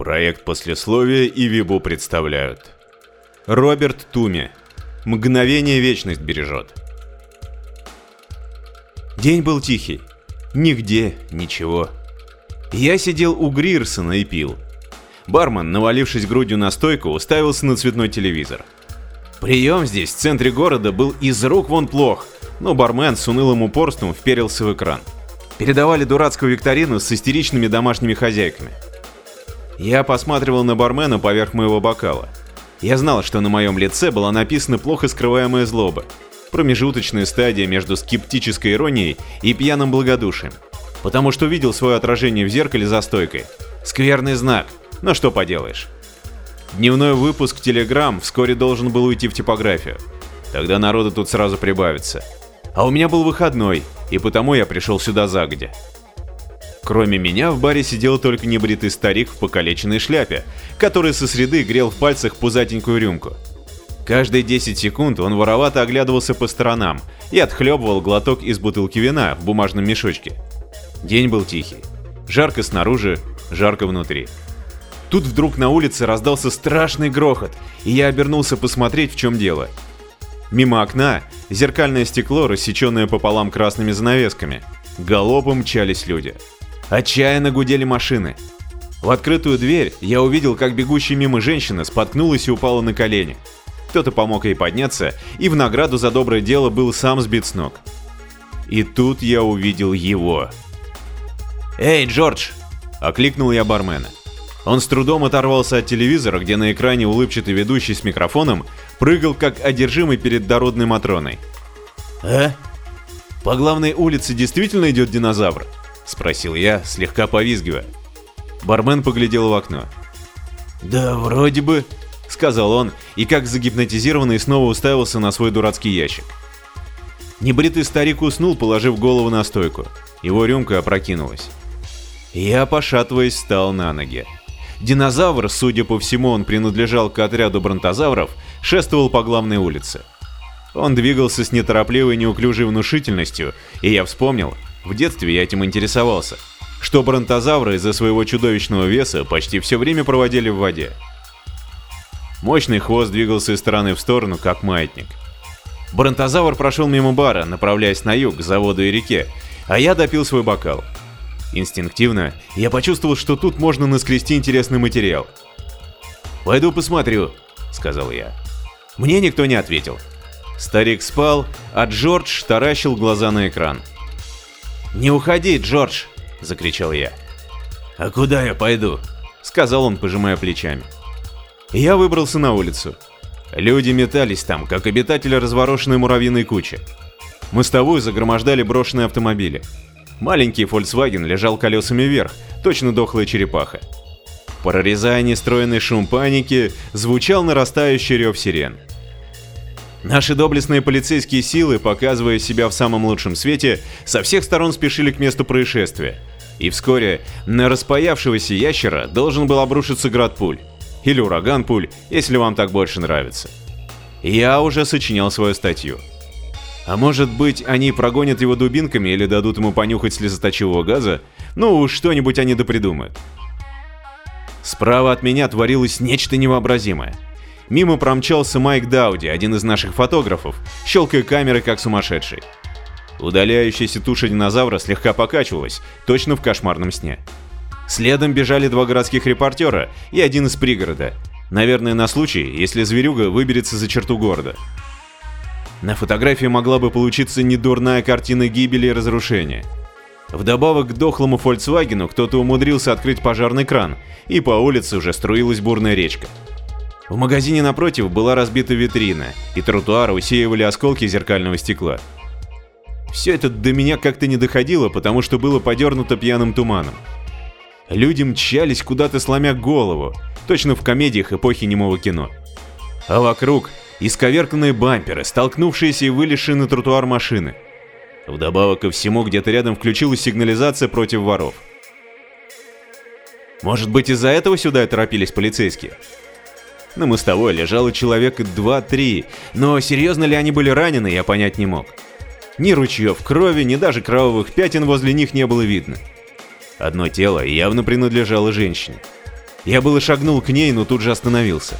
Проект послесловия и Вибу представляют. Роберт Туми. Мгновение вечность бережет. День был тихий. Нигде ничего. Я сидел у Грирсона и пил. Бармен, навалившись грудью на стойку, уставился на цветной телевизор. Прием здесь, в центре города, был из рук вон плох, но бармен с унылым упорством вперился в экран. Передавали дурацкую викторину с истеричными домашними хозяйками. Я посматривал на бармена поверх моего бокала. Я знал, что на моем лице была написана плохо скрываемая злоба. Промежуточная стадия между скептической иронией и пьяным благодушием. Потому что видел свое отражение в зеркале за стойкой. Скверный знак, но что поделаешь. Дневной выпуск «Телеграм» вскоре должен был уйти в типографию. Тогда народу тут сразу прибавится. А у меня был выходной, и потому я пришел сюда загодя. Кроме меня в баре сидел только небритый старик в покалеченной шляпе, который со среды грел в пальцах пузатенькую рюмку. Каждые 10 секунд он воровато оглядывался по сторонам и отхлебывал глоток из бутылки вина в бумажном мешочке. День был тихий. Жарко снаружи, жарко внутри. Тут вдруг на улице раздался страшный грохот, и я обернулся посмотреть, в чем дело. Мимо окна зеркальное стекло, рассеченное пополам красными занавесками. Галопом мчались люди. Отчаянно гудели машины. В открытую дверь я увидел, как бегущая мимо женщина споткнулась и упала на колени. Кто-то помог ей подняться, и в награду за доброе дело был сам сбит с ног. И тут я увидел его. «Эй, Джордж!» – окликнул я бармена. Он с трудом оторвался от телевизора, где на экране улыбчатый ведущий с микрофоном прыгал как одержимый перед дородной Матроной. «А? По главной улице действительно идет динозавр?» Спросил я, слегка повизгивая. Бармен поглядел в окно. «Да, вроде бы», — сказал он, и как загипнотизированный снова уставился на свой дурацкий ящик. Небритый старик уснул, положив голову на стойку. Его рюмка опрокинулась. Я, пошатываясь, встал на ноги. Динозавр, судя по всему, он принадлежал к отряду бронтозавров, шествовал по главной улице. Он двигался с неторопливой неуклюжей внушительностью, и я вспомнил, в детстве я этим интересовался, что бронтозавры из-за своего чудовищного веса почти все время проводили в воде. Мощный хвост двигался из стороны в сторону, как маятник. Бронтозавр прошел мимо бара, направляясь на юг, к заводу и реке, а я допил свой бокал. Инстинктивно я почувствовал, что тут можно наскрести интересный материал. «Пойду посмотрю», — сказал я. Мне никто не ответил. Старик спал, а Джордж таращил глаза на экран. «Не уходи, Джордж!» – закричал я. «А куда я пойду?» – сказал он, пожимая плечами. Я выбрался на улицу. Люди метались там, как обитатели разворошенной муравьиной кучи. Мостовую загромождали брошенные автомобили. Маленький Volkswagen лежал колесами вверх, точно дохлая черепаха. Прорезая нестроенный шум паники, звучал нарастающий рев сирен. Наши доблестные полицейские силы, показывая себя в самом лучшем свете, со всех сторон спешили к месту происшествия. И вскоре на распаявшегося ящера должен был обрушиться град пуль. Или ураган пуль, если вам так больше нравится. Я уже сочинял свою статью. А может быть, они прогонят его дубинками или дадут ему понюхать слезоточивого газа? Ну, что-нибудь они допридумают. Справа от меня творилось нечто невообразимое. Мимо промчался Майк Дауди, один из наших фотографов, щелкая камерой как сумасшедший. Удаляющаяся туша динозавра слегка покачивалась, точно в кошмарном сне. Следом бежали два городских репортера и один из пригорода. Наверное, на случай, если зверюга выберется за черту города. На фотографии могла бы получиться недурная картина гибели и разрушения. Вдобавок к дохлому Volkswagen кто-то умудрился открыть пожарный кран, и по улице уже струилась бурная речка. В магазине напротив была разбита витрина, и тротуар усеивали осколки зеркального стекла. Все это до меня как-то не доходило, потому что было подернуто пьяным туманом. Люди мчались куда-то сломя голову, точно в комедиях эпохи немого кино. А вокруг исковерканные бамперы, столкнувшиеся и вылезшие на тротуар машины. Вдобавок ко всему, где-то рядом включилась сигнализация против воров. Может быть, из-за этого сюда торопились полицейские? На мостовой лежало человек 2-3, но серьезно ли они были ранены, я понять не мог. Ни ручьев крови, ни даже кровавых пятен возле них не было видно. Одно тело явно принадлежало женщине. Я было шагнул к ней, но тут же остановился.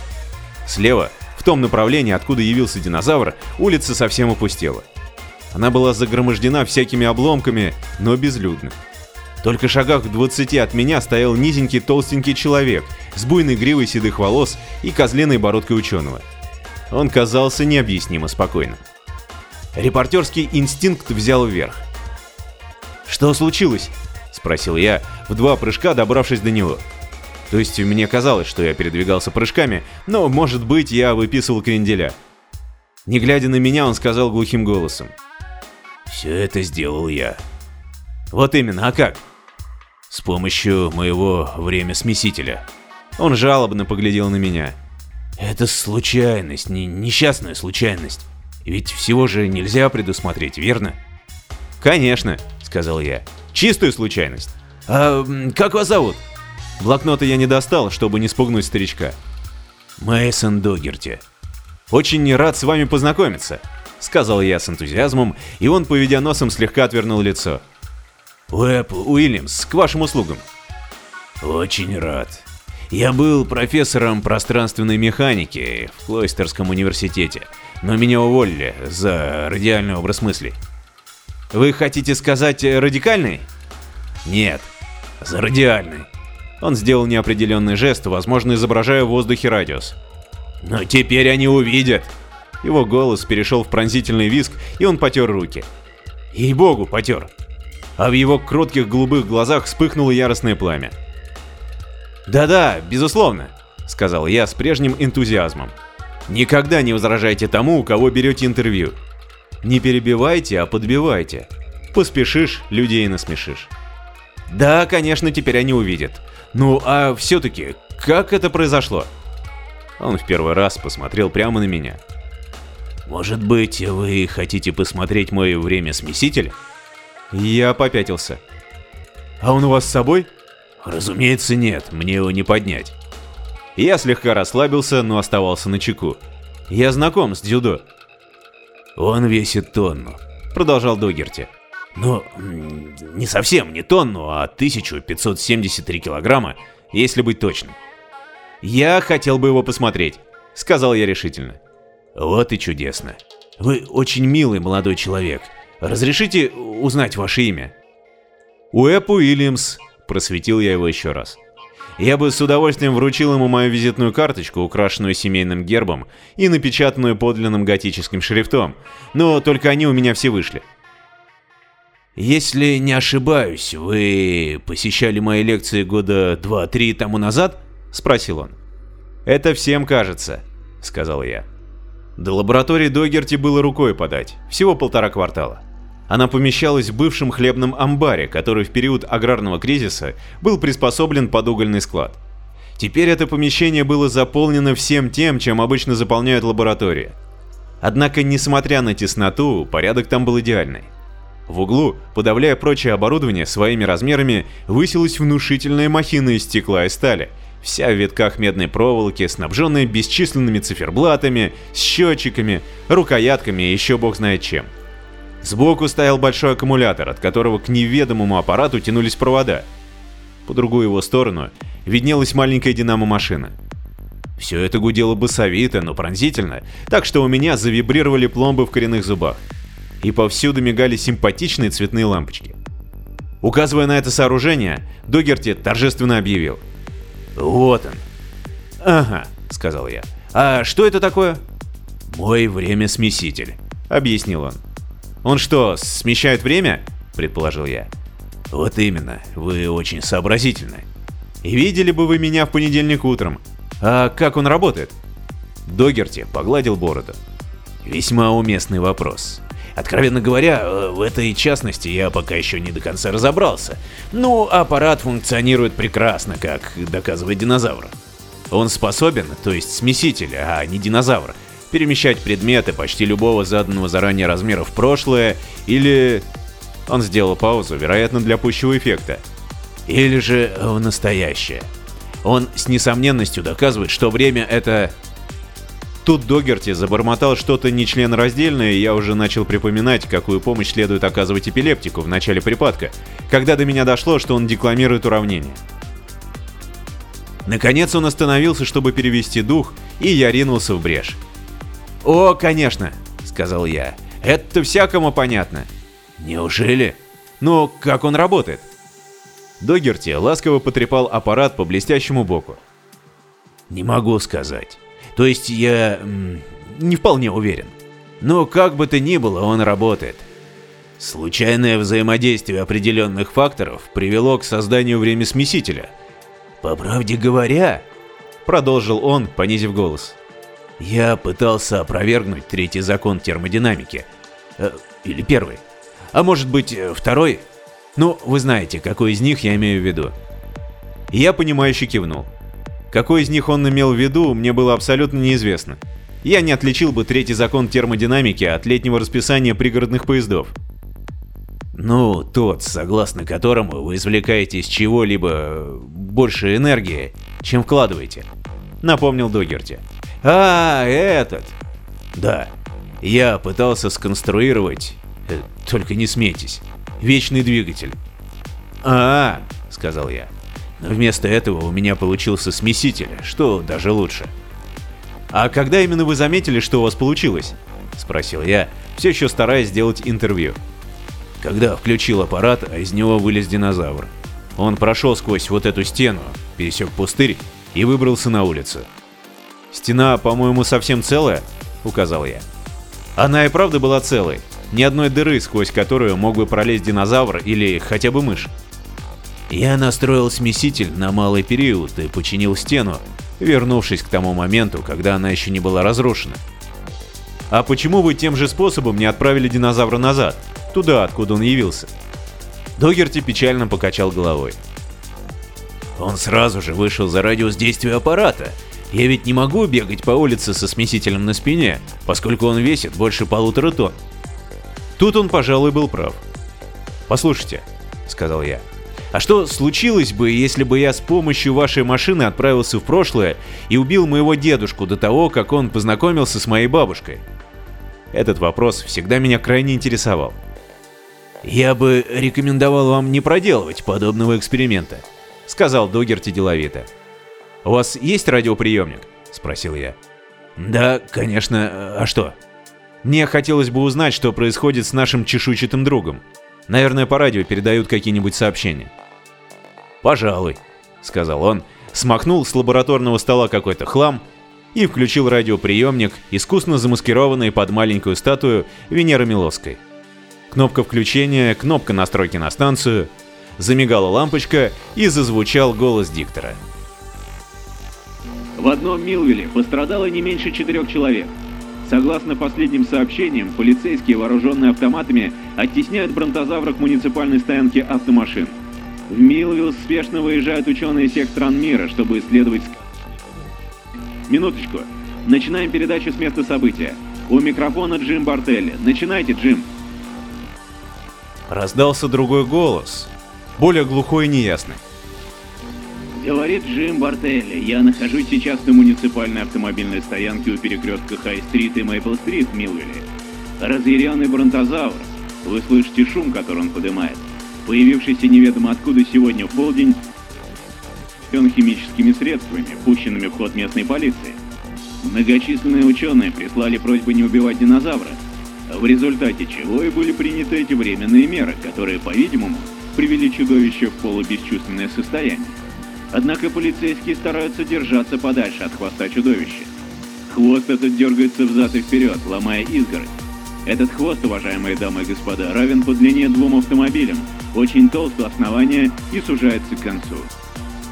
Слева, в том направлении, откуда явился динозавр, улица совсем опустела. Она была загромождена всякими обломками, но безлюдна. Только в шагах в 20 от меня стоял низенький толстенький человек с буйной гривой седых волос и козленой бородкой ученого. Он казался необъяснимо спокойным. Репортерский инстинкт взял вверх. «Что случилось?» — спросил я, в два прыжка добравшись до него. То есть мне казалось, что я передвигался прыжками, но, может быть, я выписывал кренделя. Не глядя на меня, он сказал глухим голосом. «Все это сделал я». «Вот именно, а как?» «С помощью моего время-смесителя». Он жалобно поглядел на меня. «Это случайность, не несчастная случайность. Ведь всего же нельзя предусмотреть, верно?» «Конечно», — сказал я. «Чистую случайность. А как вас зовут?» Блокнота я не достал, чтобы не спугнуть старичка. Мейсон Догерти. Очень не рад с вами познакомиться, сказал я с энтузиазмом, и он, поведя носом, слегка отвернул лицо. Уэб Уильямс, к вашим услугам. Очень рад. Я был профессором пространственной механики в Клойстерском университете, но меня уволили за радиальный образ мыслей. Вы хотите сказать радикальный? Нет, за радиальный. Он сделал неопределенный жест, возможно, изображая в воздухе радиус. «Но теперь они увидят!» Его голос перешел в пронзительный визг, и он потер руки. Ей-богу, потер. А в его кротких голубых глазах вспыхнуло яростное пламя. «Да-да, безусловно», — сказал я с прежним энтузиазмом. «Никогда не возражайте тому, у кого берете интервью. Не перебивайте, а подбивайте. Поспешишь, людей насмешишь». «Да, конечно, теперь они увидят. Ну, а все-таки, как это произошло? Он в первый раз посмотрел прямо на меня. Может быть, вы хотите посмотреть мое время-смеситель? Я попятился. А он у вас с собой? Разумеется, нет, мне его не поднять. Я слегка расслабился, но оставался на чеку. Я знаком с дзюдо. Он весит тонну, продолжал Догерти. Ну, не совсем не тонну, а 1573 килограмма, если быть точным. «Я хотел бы его посмотреть», — сказал я решительно. «Вот и чудесно. Вы очень милый молодой человек. Разрешите узнать ваше имя?» «Уэп Уильямс», — просветил я его еще раз. Я бы с удовольствием вручил ему мою визитную карточку, украшенную семейным гербом и напечатанную подлинным готическим шрифтом, но только они у меня все вышли. «Если не ошибаюсь, вы посещали мои лекции года два-три тому назад?» — спросил он. «Это всем кажется», — сказал я. До лаборатории Догерти было рукой подать, всего полтора квартала. Она помещалась в бывшем хлебном амбаре, который в период аграрного кризиса был приспособлен под угольный склад. Теперь это помещение было заполнено всем тем, чем обычно заполняют лаборатории. Однако, несмотря на тесноту, порядок там был идеальный. В углу, подавляя прочее оборудование своими размерами, высилась внушительная махина из стекла и стали, вся в витках медной проволоки, снабженная бесчисленными циферблатами, счетчиками, рукоятками и еще бог знает чем. Сбоку стоял большой аккумулятор, от которого к неведомому аппарату тянулись провода. По другую его сторону виднелась маленькая динамо-машина. Все это гудело басовито, но пронзительно, так что у меня завибрировали пломбы в коренных зубах и повсюду мигали симпатичные цветные лампочки. Указывая на это сооружение, Догерти торжественно объявил. «Вот он». «Ага», — сказал я. «А что это такое?» «Мой время-смеситель», — объяснил он. «Он что, смещает время?» — предположил я. «Вот именно, вы очень сообразительны. И видели бы вы меня в понедельник утром. А как он работает?» Догерти погладил бороду. «Весьма уместный вопрос. Откровенно говоря, э, в этой частности я пока еще не до конца разобрался. Ну, аппарат функционирует прекрасно, как доказывает динозавр. Он способен, то есть смеситель, а не динозавр, перемещать предметы почти любого заданного заранее размера в прошлое или... Он сделал паузу, вероятно, для пущего эффекта. Или же в настоящее. Он с несомненностью доказывает, что время — это Тут Догерти забормотал что-то нечленораздельное, и я уже начал припоминать, какую помощь следует оказывать эпилептику в начале припадка, когда до меня дошло, что он декламирует уравнение. Наконец он остановился, чтобы перевести дух, и я ринулся в брешь. «О, конечно», — сказал я, — «это всякому понятно». «Неужели? Но как он работает?» Догерти ласково потрепал аппарат по блестящему боку. «Не могу сказать. То есть я не вполне уверен. Но как бы то ни было, он работает. Случайное взаимодействие определенных факторов привело к созданию времясмесителя. По правде говоря, продолжил он, понизив голос, я пытался опровергнуть третий закон термодинамики. Э, или первый. А может быть, э, второй? Ну, вы знаете, какой из них я имею в виду. Я понимающе кивнул. Какой из них он имел в виду, мне было абсолютно неизвестно. Я не отличил бы третий закон термодинамики от летнего расписания пригородных поездов. Ну, тот, согласно которому вы извлекаете из чего-либо больше энергии, чем вкладываете. Напомнил Догерти. А, этот. Да, я пытался сконструировать, э, только не смейтесь, вечный двигатель. А, сказал я. Но вместо этого у меня получился смеситель, что даже лучше. А когда именно вы заметили, что у вас получилось? Спросил я, все еще стараясь сделать интервью когда включил аппарат, а из него вылез динозавр. Он прошел сквозь вот эту стену, пересек пустырь и выбрался на улицу. «Стена, по-моему, совсем целая?» — указал я. Она и правда была целой, ни одной дыры, сквозь которую мог бы пролезть динозавр или хотя бы мышь. Я настроил смеситель на малый период и починил стену, вернувшись к тому моменту, когда она еще не была разрушена. А почему вы тем же способом не отправили динозавра назад? туда, откуда он явился. Догерти печально покачал головой. Он сразу же вышел за радиус действия аппарата. Я ведь не могу бегать по улице со смесителем на спине, поскольку он весит больше полутора тонн. Тут он, пожалуй, был прав. «Послушайте», — сказал я, — «а что случилось бы, если бы я с помощью вашей машины отправился в прошлое и убил моего дедушку до того, как он познакомился с моей бабушкой?» Этот вопрос всегда меня крайне интересовал. «Я бы рекомендовал вам не проделывать подобного эксперимента», — сказал Догерти деловито. «У вас есть радиоприемник?» — спросил я. «Да, конечно. А что?» «Мне хотелось бы узнать, что происходит с нашим чешуйчатым другом. Наверное, по радио передают какие-нибудь сообщения». «Пожалуй», — сказал он, смахнул с лабораторного стола какой-то хлам и включил радиоприемник, искусно замаскированный под маленькую статую Венеры Миловской. Кнопка включения, кнопка настройки на станцию. Замигала лампочка и зазвучал голос диктора. В одном Милвилле пострадало не меньше четырех человек. Согласно последним сообщениям, полицейские, вооруженные автоматами, оттесняют бронтозавра к муниципальной стоянке автомашин. В Милвилл спешно выезжают ученые всех стран мира, чтобы исследовать... Минуточку. Начинаем передачу с места события. У микрофона Джим Бартелли. Начинайте, Джим. Раздался другой голос, более глухой и неясный. Говорит Джим Бартелли, я нахожусь сейчас на муниципальной автомобильной стоянке у перекрестка Хай-стрит и Мейпл-стрит в Милвилле. Разъяренный бронтозавр. Вы слышите шум, который он поднимает. Появившийся неведомо откуда сегодня в полдень, он химическими средствами, пущенными в ход местной полиции. Многочисленные ученые прислали просьбу не убивать динозавра, в результате чего и были приняты эти временные меры, которые, по-видимому, привели чудовище в полубесчувственное состояние. Однако полицейские стараются держаться подальше от хвоста чудовища. Хвост этот дергается взад и вперед, ломая изгородь. Этот хвост, уважаемые дамы и господа, равен по длине двум автомобилям, очень толстое основание и сужается к концу.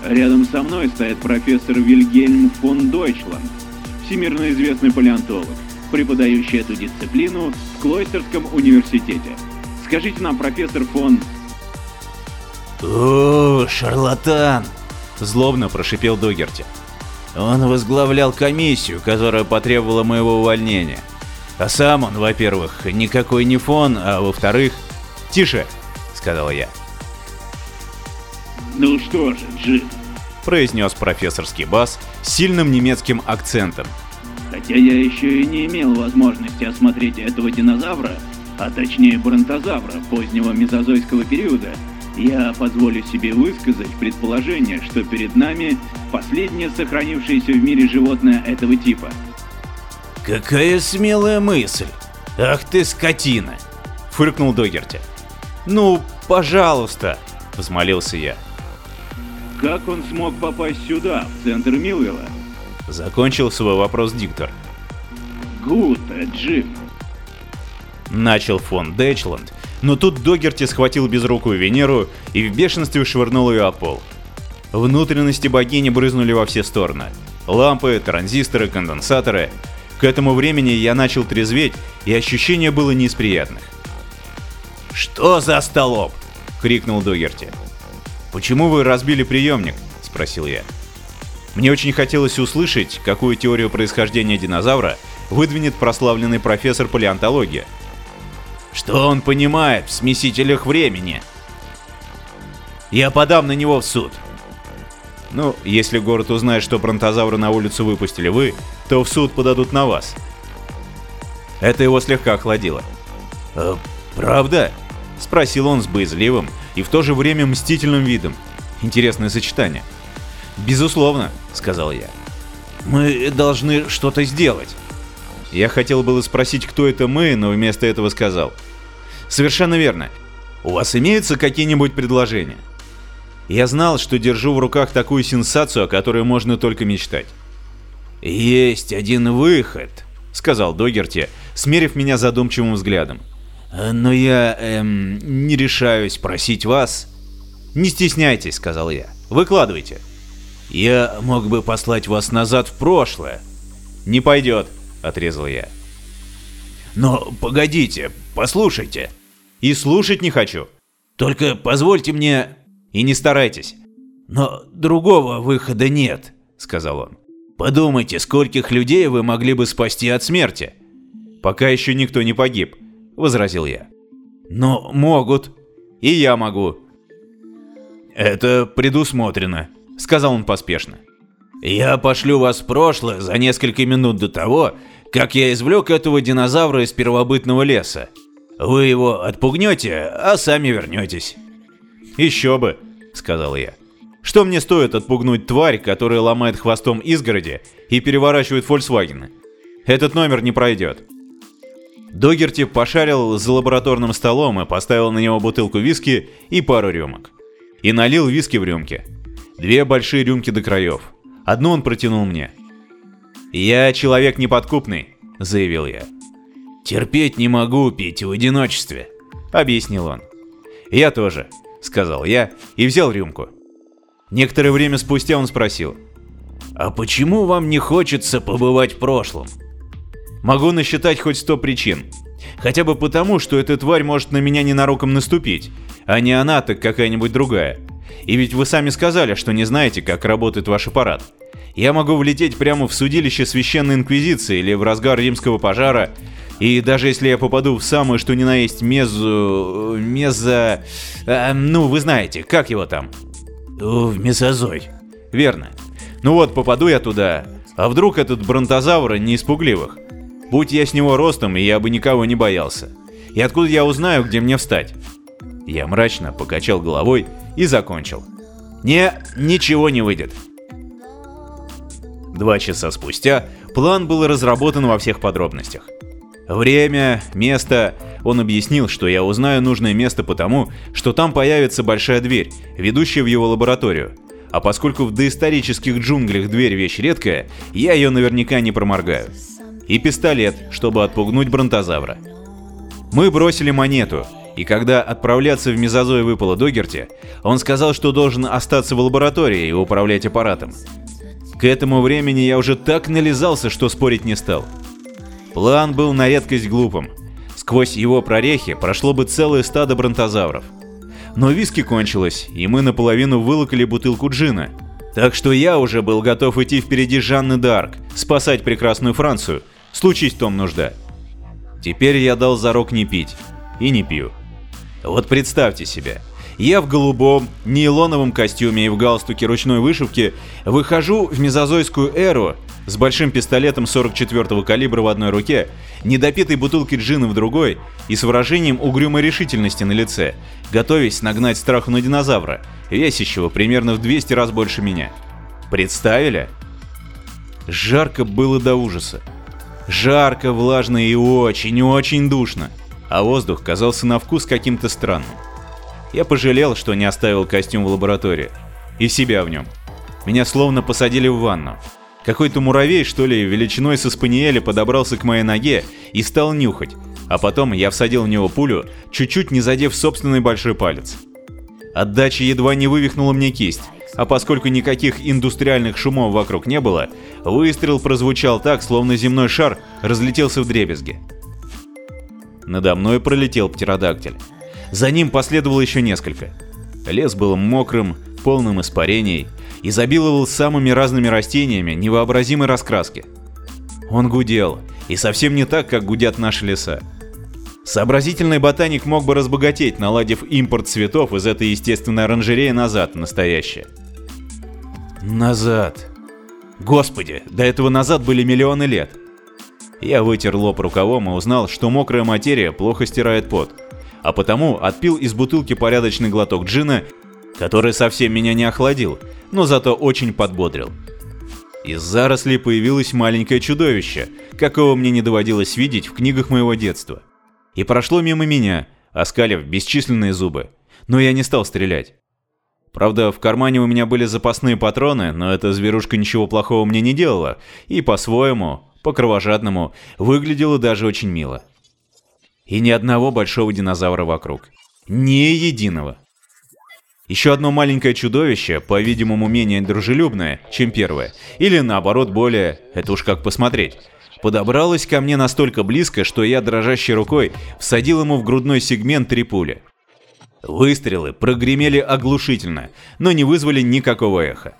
Рядом со мной стоит профессор Вильгельм фон Дойчланд, всемирно известный палеонтолог преподающий эту дисциплину в Клойстерском университете. Скажите нам, профессор фон... «О, шарлатан!» — злобно прошипел Догерти. Он возглавлял комиссию, которая потребовала моего увольнения. А сам он, во-первых, никакой не фон, а во-вторых... «Тише!» — сказал я. «Ну что же, Джим?» — произнес профессорский бас с сильным немецким акцентом, Хотя я еще и не имел возможности осмотреть этого динозавра, а точнее бронтозавра позднего мезозойского периода, я позволю себе высказать предположение, что перед нами Последнее сохранившееся в мире животное этого типа. Какая смелая мысль! Ах ты скотина! Фыркнул Догерти. Ну, пожалуйста, взмолился я. Как он смог попасть сюда, в центр Милвилла? Закончил свой вопрос диктор. Гуд, Джим. Начал фон Дэчланд, но тут Догерти схватил безрукую Венеру и в бешенстве швырнул ее о пол. Внутренности богини брызнули во все стороны. Лампы, транзисторы, конденсаторы. К этому времени я начал трезветь, и ощущение было не из приятных. «Что за столоп?» — крикнул Догерти. «Почему вы разбили приемник?» — спросил я. Мне очень хотелось услышать, какую теорию происхождения динозавра выдвинет прославленный профессор палеонтологии. Что он понимает в смесителях времени? Я подам на него в суд. Ну, если город узнает, что бронтозавра на улицу выпустили вы, то в суд подадут на вас. Это его слегка охладило. «Э, «Правда?» — спросил он с боязливым и в то же время мстительным видом. Интересное сочетание. «Безусловно», — сказал я. «Мы должны что-то сделать». Я хотел было спросить, кто это мы, но вместо этого сказал. «Совершенно верно. У вас имеются какие-нибудь предложения?» Я знал, что держу в руках такую сенсацию, о которой можно только мечтать. «Есть один выход», — сказал Догерти, смерив меня задумчивым взглядом. «Но я эм, не решаюсь просить вас». «Не стесняйтесь», — сказал я. «Выкладывайте». «Я мог бы послать вас назад в прошлое». «Не пойдет», — отрезал я. «Но погодите, послушайте». «И слушать не хочу. Только позвольте мне и не старайтесь. Но другого выхода нет, сказал он. Подумайте, скольких людей вы могли бы спасти от смерти. Пока еще никто не погиб, возразил я. Но могут. И я могу. Это предусмотрено, сказал он поспешно. Я пошлю вас в прошлое за несколько минут до того, как я извлек этого динозавра из первобытного леса. Вы его отпугнете, а сами вернетесь. «Еще бы», — сказал я. «Что мне стоит отпугнуть тварь, которая ломает хвостом изгороди и переворачивает Фольксвагены? Этот номер не пройдет». Догерти пошарил за лабораторным столом и поставил на него бутылку виски и пару рюмок. И налил виски в рюмки. Две большие рюмки до краев. Одну он протянул мне. «Я человек неподкупный», — заявил я. «Терпеть не могу пить в одиночестве», — объяснил он. «Я тоже», — сказал я и взял рюмку. Некоторое время спустя он спросил. «А почему вам не хочется побывать в прошлом?» Могу насчитать хоть сто причин. Хотя бы потому, что эта тварь может на меня ненароком наступить, а не она, так какая-нибудь другая. И ведь вы сами сказали, что не знаете, как работает ваш аппарат. Я могу влететь прямо в судилище Священной Инквизиции или в разгар римского пожара, и даже если я попаду в самую что ни на есть мезу... мезо... Э, ну, вы знаете, как его там? В мезозой. Верно. Ну вот, попаду я туда, а вдруг этот бронтозавр не испугливых? Будь я с него ростом, и я бы никого не боялся. И откуда я узнаю, где мне встать? Я мрачно покачал головой и закончил. Не, ничего не выйдет. Два часа спустя план был разработан во всех подробностях. Время, место. Он объяснил, что я узнаю нужное место потому, что там появится большая дверь, ведущая в его лабораторию. А поскольку в доисторических джунглях дверь вещь редкая, я ее наверняка не проморгаю. И пистолет, чтобы отпугнуть бронтозавра. Мы бросили монету, и когда отправляться в Мезозой выпало Догерти, он сказал, что должен остаться в лаборатории и управлять аппаратом. К этому времени я уже так нализался, что спорить не стал. План был на редкость глупым. Сквозь его прорехи прошло бы целое стадо бронтозавров. Но виски кончилось, и мы наполовину вылокали бутылку джина. Так что я уже был готов идти впереди Жанны Д'Арк, спасать прекрасную Францию, случись том нужда. Теперь я дал зарок не пить. И не пью. Вот представьте себе, я в голубом, нейлоновом костюме и в галстуке ручной вышивки выхожу в мезозойскую эру с большим пистолетом 44-го калибра в одной руке, недопитой бутылкой джина в другой и с выражением угрюмой решительности на лице, готовясь нагнать страху на динозавра, весящего примерно в 200 раз больше меня. Представили? Жарко было до ужаса. Жарко, влажно и очень-очень душно, а воздух казался на вкус каким-то странным. Я пожалел, что не оставил костюм в лаборатории. И себя в нем. Меня словно посадили в ванну. Какой-то муравей, что ли, величиной со спаниеля подобрался к моей ноге и стал нюхать, а потом я всадил в него пулю, чуть-чуть не задев собственный большой палец. Отдача едва не вывихнула мне кисть, а поскольку никаких индустриальных шумов вокруг не было, выстрел прозвучал так, словно земной шар разлетелся в дребезги. Надо мной пролетел птеродактиль. За ним последовало еще несколько. Лес был мокрым, полным испарений, изобиловал самыми разными растениями невообразимой раскраски. Он гудел, и совсем не так, как гудят наши леса. Сообразительный ботаник мог бы разбогатеть, наладив импорт цветов из этой естественной оранжереи назад настоящее. Назад. Господи, до этого назад были миллионы лет. Я вытер лоб рукавом и узнал, что мокрая материя плохо стирает пот, а потому отпил из бутылки порядочный глоток джина, который совсем меня не охладил, но зато очень подбодрил. Из зарослей появилось маленькое чудовище, какого мне не доводилось видеть в книгах моего детства. И прошло мимо меня, оскалив бесчисленные зубы. Но я не стал стрелять. Правда, в кармане у меня были запасные патроны, но эта зверушка ничего плохого мне не делала, и по-своему, по-кровожадному, выглядела даже очень мило. И ни одного большого динозавра вокруг. Ни единого. Еще одно маленькое чудовище, по-видимому менее дружелюбное, чем первое, или наоборот более, это уж как посмотреть, подобралось ко мне настолько близко, что я дрожащей рукой всадил ему в грудной сегмент три пули. Выстрелы прогремели оглушительно, но не вызвали никакого эха.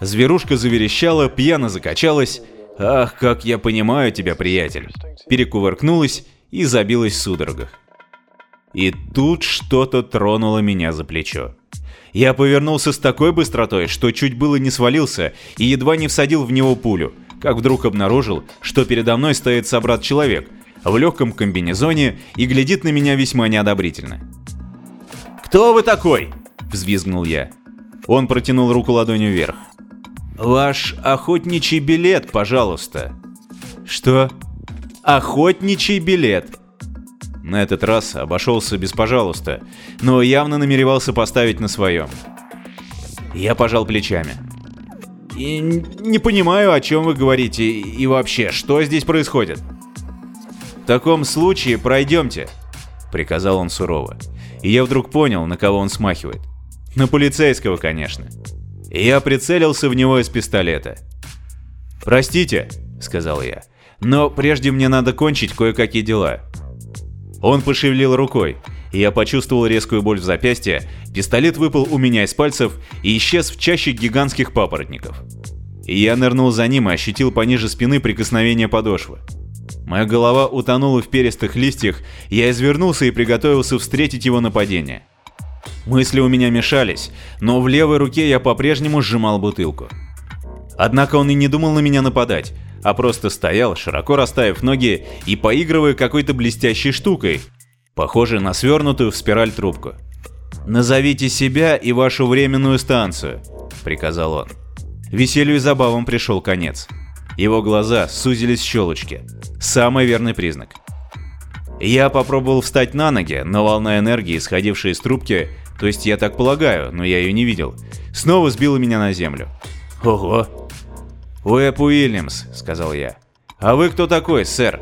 Зверушка заверещала, пьяно закачалась. «Ах, как я понимаю тебя, приятель!» Перекувыркнулась и забилась в судорогах. И тут что-то тронуло меня за плечо. Я повернулся с такой быстротой, что чуть было не свалился и едва не всадил в него пулю, как вдруг обнаружил, что передо мной стоит собрат-человек в легком комбинезоне и глядит на меня весьма неодобрительно. «Кто вы такой?» – взвизгнул я. Он протянул руку ладонью вверх. «Ваш охотничий билет, пожалуйста». «Что?» «Охотничий билет», на этот раз обошелся без «пожалуйста», но явно намеревался поставить на своем. Я пожал плечами. И не понимаю, о чем вы говорите, и вообще, что здесь происходит. В таком случае пройдемте, приказал он сурово. И я вдруг понял, на кого он смахивает. На полицейского, конечно. И я прицелился в него из пистолета. «Простите», — сказал я, — «но прежде мне надо кончить кое-какие дела. Он пошевелил рукой, и я почувствовал резкую боль в запястье, пистолет выпал у меня из пальцев и исчез в чаще гигантских папоротников. И я нырнул за ним и ощутил пониже спины прикосновение подошвы. Моя голова утонула в перистых листьях, я извернулся и приготовился встретить его нападение. Мысли у меня мешались, но в левой руке я по-прежнему сжимал бутылку. Однако он и не думал на меня нападать, а просто стоял, широко расставив ноги и поигрывая какой-то блестящей штукой, похожей на свернутую в спираль трубку. «Назовите себя и вашу временную станцию», — приказал он. Веселью и забавам пришел конец. Его глаза сузились щелочки. Самый верный признак. Я попробовал встать на ноги, но волна энергии, исходившая из трубки, то есть я так полагаю, но я ее не видел, снова сбила меня на землю. Ого, «Уэб Уильямс», — сказал я. «А вы кто такой, сэр?»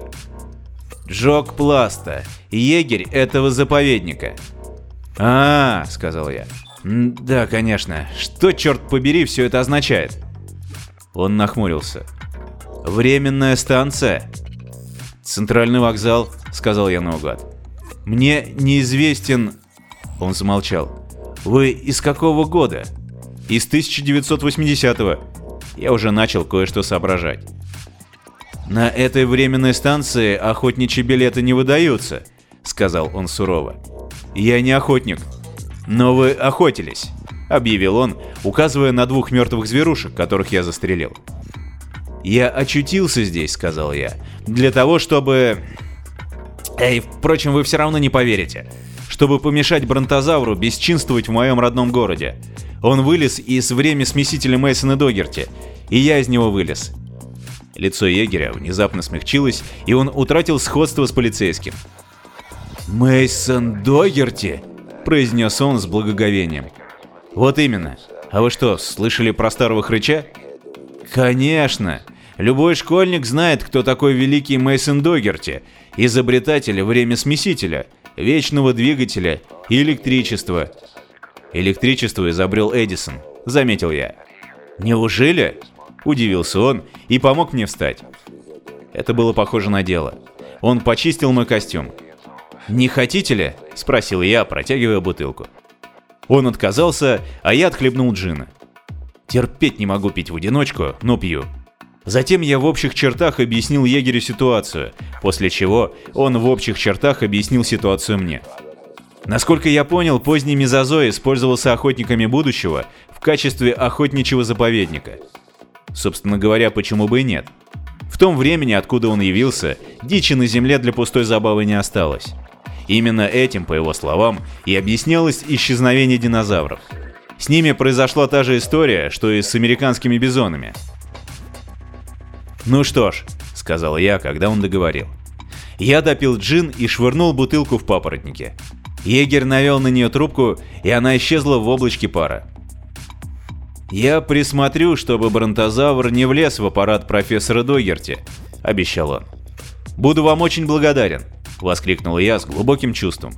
«Джок Пласта, егерь этого заповедника». «А, -а, сказал я. «Да, конечно. Что, черт побери, все это означает?» Он нахмурился. «Временная станция?» «Центральный вокзал», — сказал я наугад. «Мне неизвестен...» Он замолчал. «Вы из какого года?» «Из 1980-го я уже начал кое-что соображать. «На этой временной станции охотничьи билеты не выдаются», — сказал он сурово. «Я не охотник». «Но вы охотились», — объявил он, указывая на двух мертвых зверушек, которых я застрелил. «Я очутился здесь», — сказал я, — «для того, чтобы...» Эй, впрочем, вы все равно не поверите. Чтобы помешать бронтозавру бесчинствовать в моем родном городе. Он вылез из время смесителя Мейсона Догерти, и я из него вылез. Лицо егеря внезапно смягчилось, и он утратил сходство с полицейским. Мейсон Догерти!» – произнес он с благоговением. «Вот именно. А вы что, слышали про старого хрыча?» «Конечно! Любой школьник знает, кто такой великий Мейсон Догерти, изобретатель время-смесителя, вечного двигателя и электричества». «Электричество изобрел Эдисон», — заметил я. «Неужели?» — удивился он и помог мне встать. Это было похоже на дело. Он почистил мой костюм. «Не хотите ли?» — спросил я, протягивая бутылку. Он отказался, а я отхлебнул джина. Терпеть не могу пить в одиночку, но пью. Затем я в общих чертах объяснил егерю ситуацию, после чего он в общих чертах объяснил ситуацию мне. Насколько я понял, поздний мезозой использовался охотниками будущего в качестве охотничьего заповедника. Собственно говоря, почему бы и нет. В том времени, откуда он явился, дичи на Земле для пустой забавы не осталось. Именно этим, по его словам, и объяснялось исчезновение динозавров. С ними произошла та же история, что и с американскими бизонами. «Ну что ж», — сказал я, когда он договорил. Я допил джин и швырнул бутылку в папоротнике. Егерь навел на нее трубку, и она исчезла в облачке пара. «Я присмотрю, чтобы бронтозавр не влез в аппарат профессора Догерти», — обещал он. «Буду вам очень благодарен», — воскликнул я с глубоким чувством.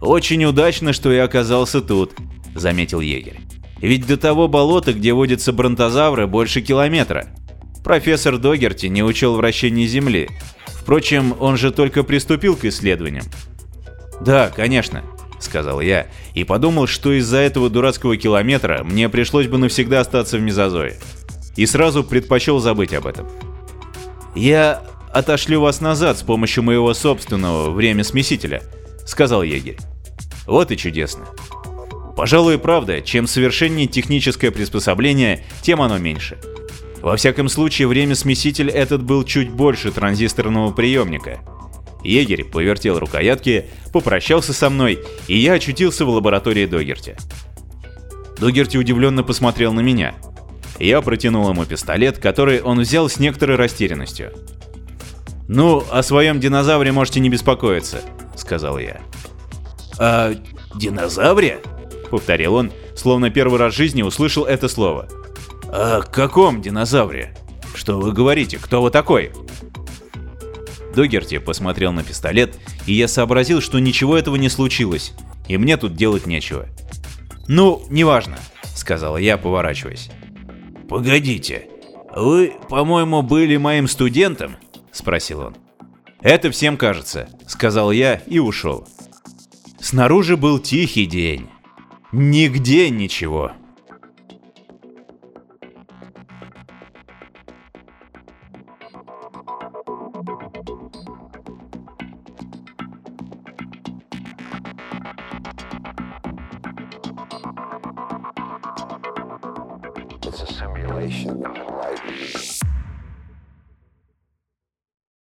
«Очень удачно, что я оказался тут», — заметил егерь. «Ведь до того болота, где водятся бронтозавры, больше километра. Профессор Догерти не учел вращение Земли. Впрочем, он же только приступил к исследованиям. «Да, конечно», — сказал я, и подумал, что из-за этого дурацкого километра мне пришлось бы навсегда остаться в мезозое. И сразу предпочел забыть об этом. «Я отошлю вас назад с помощью моего собственного время-смесителя», — сказал егерь. «Вот и чудесно. Пожалуй, правда, чем совершеннее техническое приспособление, тем оно меньше. Во всяком случае, время-смеситель этот был чуть больше транзисторного приемника — Егерь повертел рукоятки, попрощался со мной, и я очутился в лаборатории Догерти. Догерти удивленно посмотрел на меня. Я протянул ему пистолет, который он взял с некоторой растерянностью. «Ну, о своем динозавре можете не беспокоиться», — сказал я. «А динозавре?» — повторил он, словно первый раз в жизни услышал это слово. «О каком динозавре? Что вы говорите? Кто вы такой?» Догерти посмотрел на пистолет, и я сообразил, что ничего этого не случилось, и мне тут делать нечего. «Ну, неважно», — сказал я, поворачиваясь. «Погодите, вы, по-моему, были моим студентом?» — спросил он. «Это всем кажется», — сказал я и ушел. Снаружи был тихий день. Нигде ничего.